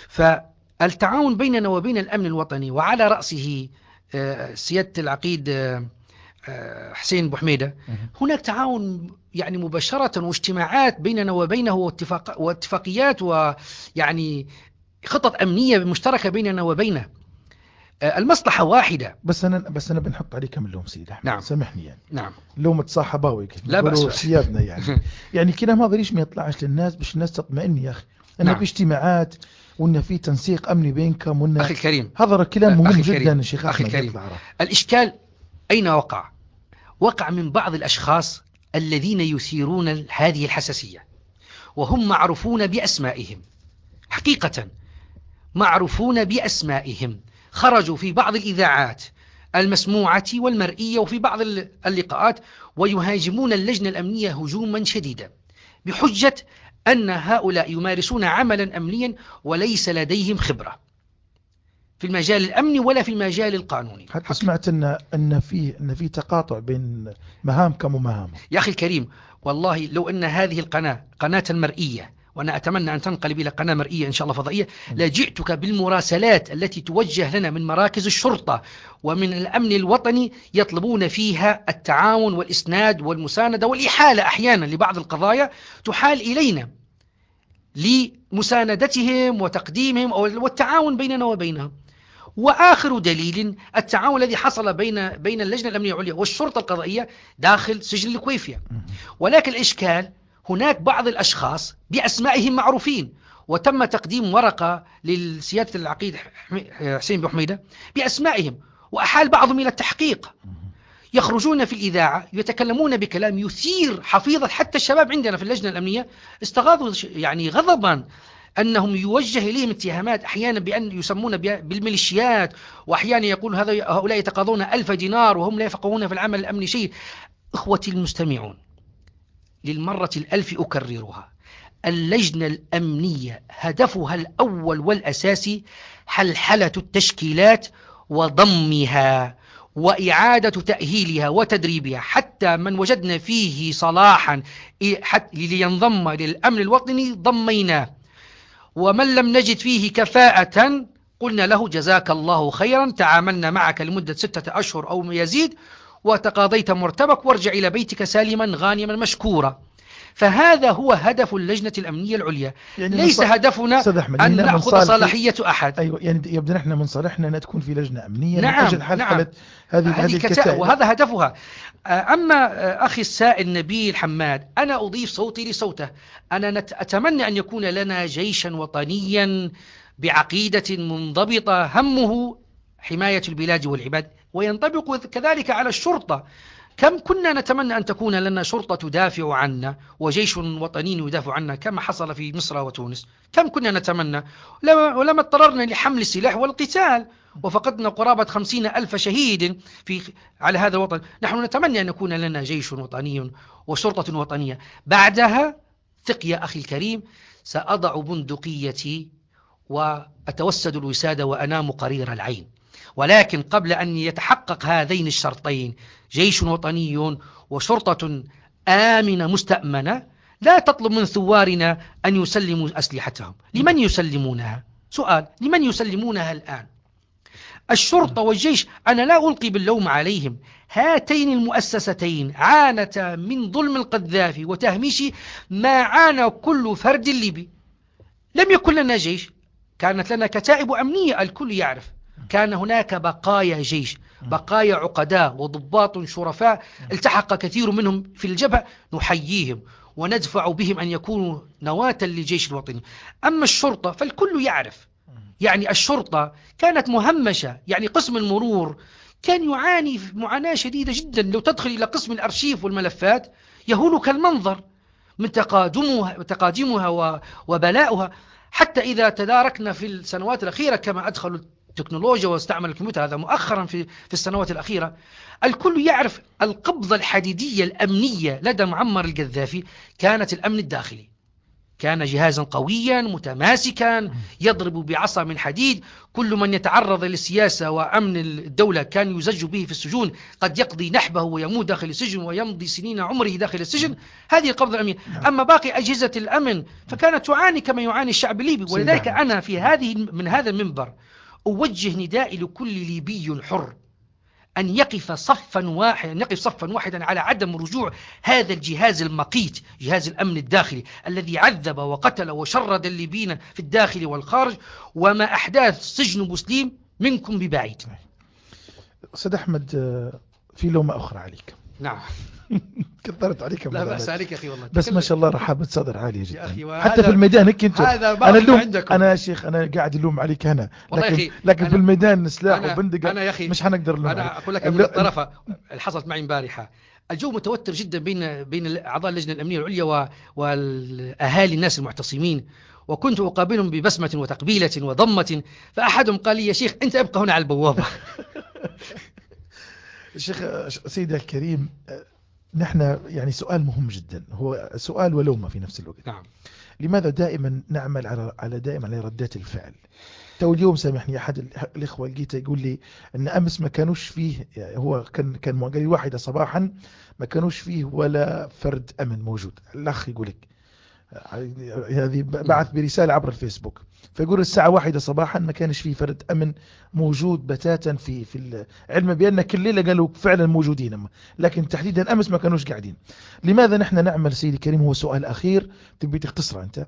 فالتعاون بيننا وبين الأمن الوطني وعلى رأسه آه، سيادة العقيد آه، آه، حسين بوحميدة هناك تعاون يعني مباشرة واجتماعات بيننا وبينه واتفاق واتفاقيات ويعني خطط أمنية مشتركة بيننا وبينه. المصلحة واحدة بس أنا بس أنا بنحط عليك كم اللوم سيدي أحمد نعم. سامحني يعني نعم لومة كيف لا بأس. سيادنا يعني يعني كلام هذا ليش ما يطلعش للناس باش الناس تطمئن يا أخي أن نعم. في اجتماعات وأن في تنسيق أمني بينكم وأن أخي الكريم هذا كلام مهم جدا. شيخ أخي الكريم. الإشكال أين وقع؟ وقع من بعض الأشخاص الذين يثيرون هذه الحساسية وهم معروفون بأسمائهم حقيقة معروفون بأسمائهم خرجوا في بعض الإذاعات المسموعة والمرئية وفي بعض اللقاءات ويهاجمون اللجنة الأمنية هجوما شديدا بحجة أن هؤلاء يمارسون عملا أمنيا وليس لديهم خبرة. في المجال الأمني ولا في المجال القانوني. حتى سمعت أن أن في أن في تقاطع بين مهامكم ومهامه يا أخي الكريم والله لو أن هذه القناة قناة مرئية وأنا أتمنى أن تنقلب إلى قناة مرئية إن شاء الله فضائية. لجئتك بالمراسلات التي توجه لنا من مراكز الشرطة ومن الأمن الوطني يطلبون فيها التعاون والإسناد والمساندة والإحالة أحيانا لبعض القضايا تحال إلينا لمساندتهم وتقديمهم والتعاون بيننا وبينهم وآخر دليل التعاون الذي حصل بين بين اللجنة الأمنية العليا والشرطة القضائية داخل سجن الكويفية ولكن الإشكال هناك بعض الأشخاص بأسمائهم معروفين وتم تقديم ورقة للسيادة العقيد حسين بن حميدة بأسمائهم وأحال بعضهم إلى التحقيق. يخرجون في الإذاعة يتكلمون بكلام يثير حفيظة حتى الشباب عندنا في اللجنة الأمنية استغاثوا يعني غضبا أنهم يوجه إليهم اتهامات أحيانا بأن يسمون بالميليشيات وأحيانا يقول هذا هؤلاء يتقاضون ألف دينار وهم لا يفقهون في العمل الأمني شيء. إخوتي المستمعون للمرة الألف أكررها. اللجنة الأمنية هدفها الأول والأساسي حلحلة التشكيلات وضمها وإعادة تأهيلها وتدريبها. حتى من وجدنا فيه صلاحا لينضم للأمن الوطني ضميناه. ومن لم نجد فيه كفاءة قلنا له جزاك الله خيرا تعاملنا معك لمدة ستة أشهر أو يزيد وتقاضيت مرتبك وارجع إلى بيتك سالما غانما مشكورا. فهذا هو هدف اللجنة الأمنية العليا. يعني ليس هدفنا أن نأخذ صلاحية أحد. أيوة يعني يبدو نحن من صالحنا أن تكون في لجنة أمنية نعم من أجل حلحلة نعم هذه هذه الكتائب وهذا هدفها. أما أخي السائل نبيل حماد أنا أضيف صوتي لصوته. أنا أتمنى أن يكون لنا جيشا وطنيا بعقيدة منضبطة. همه حماية البلاد والعباد. وينطبق كذلك على الشرطة. كم كنا نتمنى أن تكون لنا شرطة تدافع عنا وجيش وطني يدافع عنا كما حصل في مصر وتونس. كم كنا نتمنى؟ ولما اضطررنا لحمل السلاح والقتال. وفقدنا قرابة خمسين ألف شهيد في على هذا الوطن. نحن نتمنى أن يكون لنا جيش وطني وشرطة وطنية. بعدها ثق يا أخي الكريم سأضع بندقيتي وأتوسد الوسادة وأنام قرير العين. ولكن قبل أن يتحقق هذين الشرطين جيش وطني وشرطة آمنة مستأمنة لا تطلب من ثوارنا أن يسلموا أسلحتهم. لمن يسلمونها؟ سؤال لمن يسلمونها الآن؟ الشرطة والجيش أنا لا ألقي باللوم عليهم. هاتين المؤسستين عانتا من ظلم القذافي وتهميش ما عانى كل فرد ليبي. لم يكن لنا جيش. كانت لنا كتائب أمنية الكل يعرف. كان هناك بقايا جيش بقايا عقداء وضباط شرفاء. التحق كثير منهم في الجبهة نحييهم وندفع بهم أن يكونوا نواة للجيش الوطني. أما الشرطة فالكل يعرف. يعني الشرطة كانت مهمشة يعني قسم المرور كان يعاني معاناة شديدة جدا. لو تدخل إلى قسم الأرشيف والملفات يهولك المنظر من تقادمها, تقادمها وبلاؤها. حتى إذا تداركنا في السنوات الأخيرة كما أدخلوا التكنولوجيا واستعمل الكمبيوتر هذا مؤخرا في, في السنوات الأخيرة الكل يعرف القبضة الحديدية الأمنية لدى معمر القذافي كانت الأمن الداخلي. كان جهازا قويا متماسكا يضرب بعصا من حديد. كل من يتعرض للسياسة وأمن الدولة كان يزج به في السجون. قد يقضي نحبه ويموت داخل السجن ويمضي سنين عمره داخل السجن. هذه القبضة الأمنية. أما باقي أجهزة الأمن فكانت تعاني كما يعاني الشعب الليبي. ولذلك أنا في هذه من هذا المنبر أوجه ندائي لكل ليبي حر أن يقف صفا واحدا أن يقف صفا واحدا على عدم رجوع هذا الجهاز المقيت جهاز الأمن الداخلي الذي عذب وقتل وشرد الليبيين في الداخل والخارج وما أحداث سجن مسلم منكم ببعيد. أستاذ أحمد في لومة أخرى عليك. نعم. كثرت عليك لا بأس عليك يا أخي والله. بس ما شاء الله رحابة صدر عالية جدا. يا أخي حتى في الميدان هيك أنتم أنا اللوم عندكم. أنا يا شيخ أنا قاعد اللوم عليك هنا. والله لكن يا أخي لكن في الميدان سلاح أنا وبندقة أنا يا أخي مش حنقدر نلوم عليك. أقول لك من الطرفة اللي حصلت معي امبارحة. الجو متوتر جدا بين بين أعضاء اللجنة الأمنية العليا و- والأهالي الناس المعتصمين. وكنت أقابلهم ببسمة وتقبيلة وضمة فأحدهم قال لي يا شيخ أنت أبقى هنا على البوابة. الشيخ سيدي الكريم نحن يعني سؤال مهم جدا. هو سؤال ولومة في نفس الوقت. نعم. لماذا دائما نعمل على على دائما على ردات الفعل؟ تو اليوم سامحني أحد ال- الإخوة لقيته يقول لي إن أمس ما كانوش فيه يعني هو كان كان قال لي واحدة صباحا ما كانوش فيه ولا فرد أمن موجود. الأخ يقول لك هذه بعث برسالة عبر الفيسبوك. فيقول الساعة واحدة صباحا ما كانش فيه فرد أمن موجود بتاتا في في ال- علما بأن كل ليلة قالوا فعلا موجودين أما لكن تحديدا أمس ما كانوش قاعدين. لماذا نحن نعمل سيدي الكريم هو سؤال أخير. تبي تختصره أنت.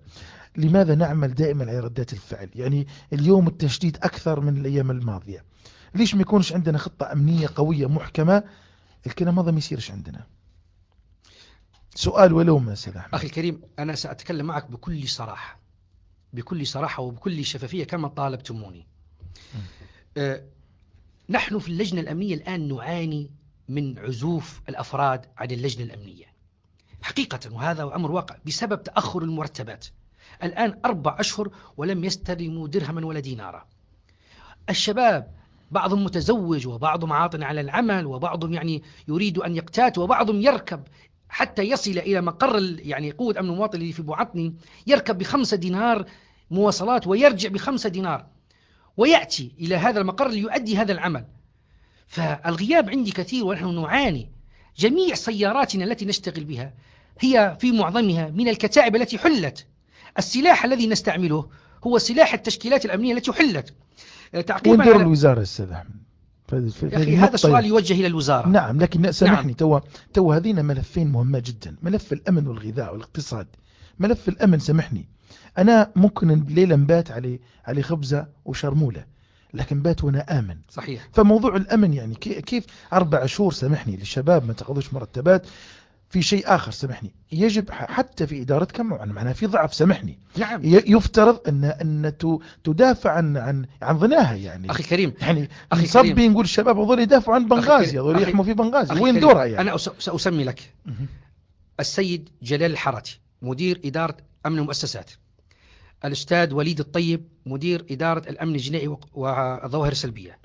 لماذا نعمل دائما على ردات الفعل؟ يعني اليوم التشديد أكثر من الأيام الماضية. ليش ما يكونش عندنا خطة أمنية قوية محكمة؟ الكلام هذا ما يصيرش عندنا. سؤال ولو ما أستاذ أحمد أخي الكريم أنا سأتكلم معك بكل صراحة. بكل صراحة وبكل شفافية كما طالبتموني. آه، نحن في اللجنة الأمنية الآن نعاني من عزوف الأفراد عن اللجنة الأمنية. حقيقة وهذا أمر واقع بسبب تأخر المرتبات. الآن أربع أشهر ولم يستلموا درهما ولا دينارا. الشباب بعضهم متزوج وبعضهم عاطن على العمل وبعضهم يعني يريد أن يقتات وبعضهم يركب حتى يصل إلى مقر يعني قوة أمن المواطن اللي في بوعطني يركب بخمسة دينار مواصلات ويرجع بخمسة دينار. ويأتي إلى هذا المقر ليؤدي هذا العمل. فالغياب عندي كثير ونحن نعاني جميع سياراتنا التي نشتغل بها. هي في معظمها من الكتائب التي حلت. السلاح الذي نستعمله هو سلاح التشكيلات الأمنية التي حلت. وين تعقيبا دور على- الوزارة أستاذ أحمد. أخي هذا نقطة سؤال يوجه إلى الوزارة. نعم لكن سامحني تو تو هذين ملفين مهمة جدا. ملف الأمن والغذاء والاقتصاد. ملف الأمن سامحني. أنا ممكن الليلة نبات عليه عليه خبزة وشرمولة لكن بات وأنا آمن. صحيح. فموضوع الأمن يعني كي- كيف أربع شهور سامحني للشباب ما تأخذوش مرتبات في شيء آخر سامحني. يجب حتى في إدارتكم معناها في ضعف سامحني. نعم. يفترض أن أن تدافع عن عن عن ضناها يعني. أخي الكريم يعني أخي كريم. نقول الشباب هذول يدافعوا عن بنغازي كريم. هذول يحموا في بنغازي. وين دورها يعني؟ أنا أس- سأسمي لك. السيد جلال الحرتي مدير إدارة أمن المؤسسات. الأستاذ وليد الطيب مدير إدارة الأمن الجنائي والظواهر السلبية.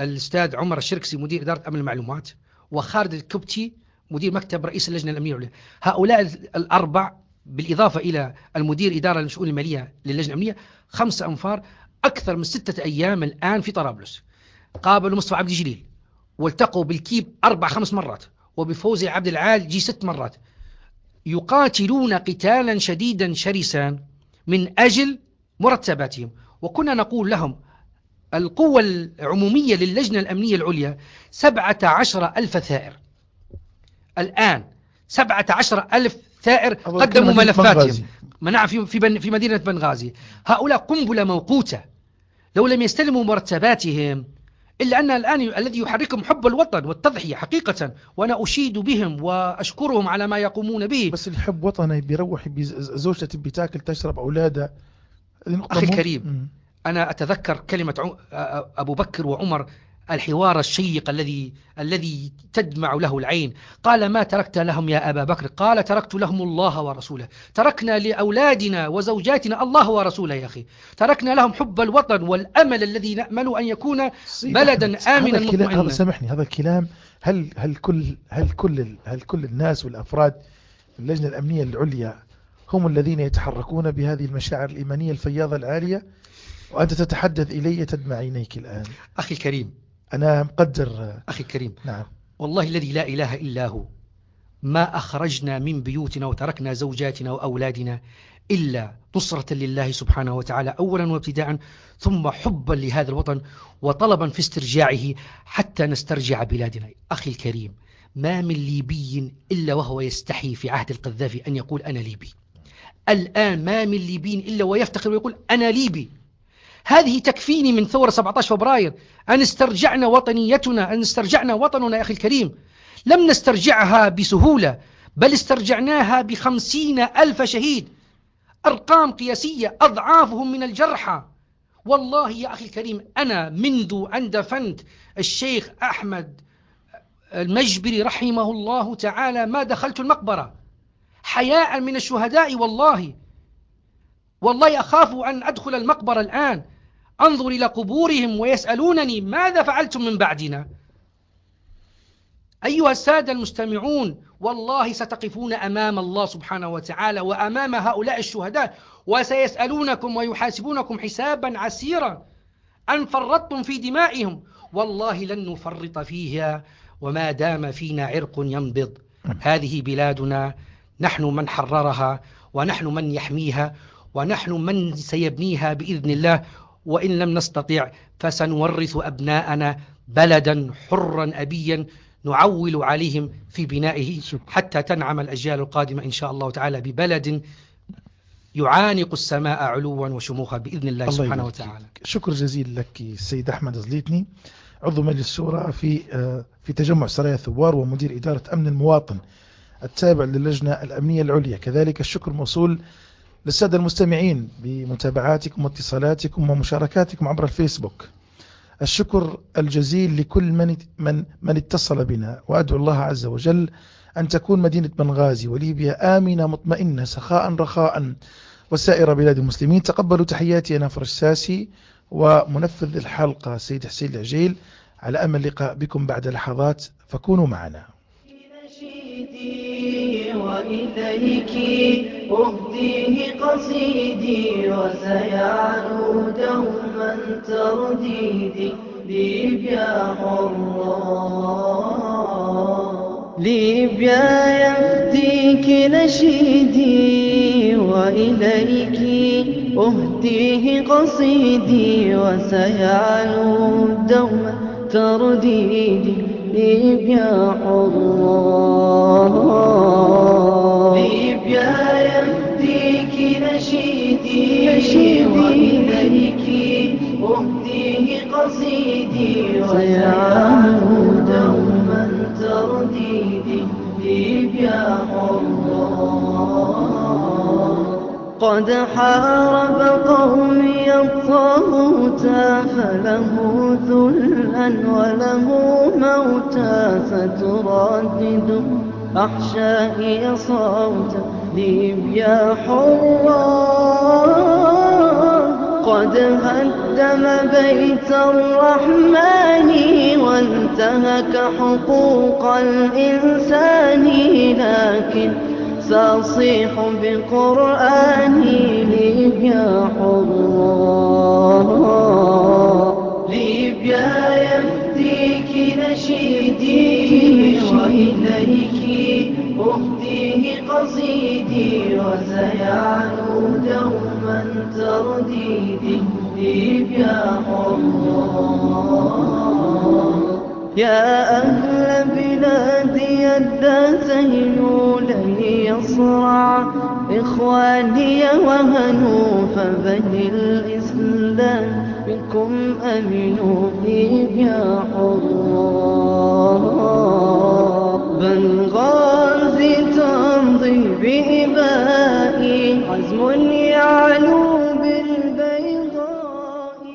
الأستاذ عمر الشركسي مدير إدارة أمن المعلومات. وخالد الكبتي مدير مكتب رئيس اللجنة الأمنية العليا هؤلاء الأربع بالإضافة إلى المدير إدارة للشؤون المالية للجنة الأمنية خمسة أنفار أكثر من ستة أيام الآن في طرابلس. قابلوا مصطفى عبد الجليل. والتقوا بالكيب أربع خمس مرات. وبفوزي عبد العال جي ست مرات. يقاتلون قتالا شديدا شرسا من أجل مرتباتهم. وكنا نقول لهم القوة العمومية للجنة الأمنية العليا سبعة عشر ألف ثائر. الآن سبعة عشر ألف ثائر قدموا ملفاتهم. منع في في في مدينة بنغازي. هؤلاء قنبلة موقوتة. لو لم يستلموا مرتباتهم إلا أن الآن الذي يحركهم حب الوطن والتضحية حقيقة وأنا أشيد بهم وأشكرهم على ما يقومون به. بس اللي يحب وطنه بيروح زوجته بتاكل تشرب أولادها أخي الكريم أنا أتذكر كلمة أبو بكر وعمر الحوار الشيق الذي الذي تدمع له العين. قال ما تركت لهم يا أبا بكر. قال تركت لهم الله ورسوله. تركنا لأولادنا وزوجاتنا الله ورسوله يا أخي. تركنا لهم حب الوطن والأمل الذي نأمل أن يكون بلدا آمنا مطمئنا. سامحني هذا الكلام هل هل كل هل كل هل كل الناس والأفراد اللجنة الأمنية العليا هم الذين يتحركون بهذه المشاعر الإيمانية الفياضة العالية؟ وأنت تتحدث إلي تدمع عينيك الآن. أخي الكريم أنا مقدر. أخي الكريم نعم. والله الذي لا إله إلا هو. ما أخرجنا من بيوتنا وتركنا زوجاتنا وأولادنا إلا نصرة لله سبحانه وتعالى أولا وابتداء ثم حبا لهذا الوطن وطلبا في استرجاعه حتى نسترجع بلادنا. أخي الكريم ما من ليبي إلا وهو يستحي في عهد القذافي أن يقول أنا ليبي. الآن ما من ليبي إلا ويفتخر ويقول أنا ليبي. هذه تكفيني من ثورة 17 فبراير. أن استرجعنا وطنيتنا أن استرجعنا وطننا يا أخي الكريم. لم نسترجعها بسهولة بل استرجعناها بخمسين ألف شهيد. أرقام قياسية أضعافهم من الجرحى. والله يا أخي الكريم أنا منذ أن دفنت الشيخ أحمد المجبري رحمه الله تعالى ما دخلت المقبرة. حياء من الشهداء والله. والله أخاف أن أدخل المقبرة الآن. أنظر إلى قبورهم ويسألونني ماذا فعلتم من بعدنا. أيها السادة المستمعون والله ستقفون أمام الله سبحانه وتعالى وأمام هؤلاء الشهداء وسيسألونكم ويحاسبونكم حسابا عسيرا أن فرطتم في دمائهم. والله لن نفرط فيها وما دام فينا عرق ينبض. هذه بلادنا نحن من حررها ونحن من يحميها ونحن من سيبنيها بإذن الله. وإن لم نستطع فسنورث أبناءنا بلدا حرا أبيا نعول عليهم في بنائه حتى تنعم الأجيال القادمة إن شاء الله تعالى ببلد يعانق السماء علوا وشموخا بإذن الله, الله سبحانه وتعالى. شكر جزيل لك السيد أحمد زليتني عضو مجلس الشورى في آه، في تجمع سرايا ثوار ومدير إدارة أمن المواطن التابع للجنة الأمنية العليا. كذلك الشكر موصول للسادة المستمعين بمتابعاتكم واتصالاتكم ومشاركاتكم عبر الفيسبوك. الشكر الجزيل لكل من من من اتصل بنا وأدعو الله عز وجل أن تكون مدينة بنغازي وليبيا آمنة مطمئنة سخاء رخاء. وسائر بلاد المسلمين تقبلوا تحياتي أنا فرشاسي ومنفذ الحلقة سيد حسين العجيل. على أمل اللقاء بكم بعد لحظات فكونوا معنا. وإليك أهديه قصيدي وسيعلو دوما ترديدي ليبيا حرة ليبيا يفديك نشيدي وإليك أهديه قصيدي وسيعلو دوما ترديدي ليبيا حرة ليبيا يهديك نشيدي وإليك أهديه قصيدي وسيعود دوما ترديدي. ليبيا قد حارب قومي الطاغوت فله ذلا وله موتا فتردد أحشائي صوتا ليبيا حرا قد هدم بيت الرحمن وانتهك حقوق الإنسان لكن سأصيح بقرآني ليبيا حرة ليبيا يفديك نشيدي وإليك أهديه قصيدي وسيعلو دوما ترديدي. ليبيا حرة يا أهل بلادي الداتين لن يصرع إخواني وهنوا فبني الإسلام منكم أمنوا يا حرار بنغازي تمضي بإبائي عزم يعلو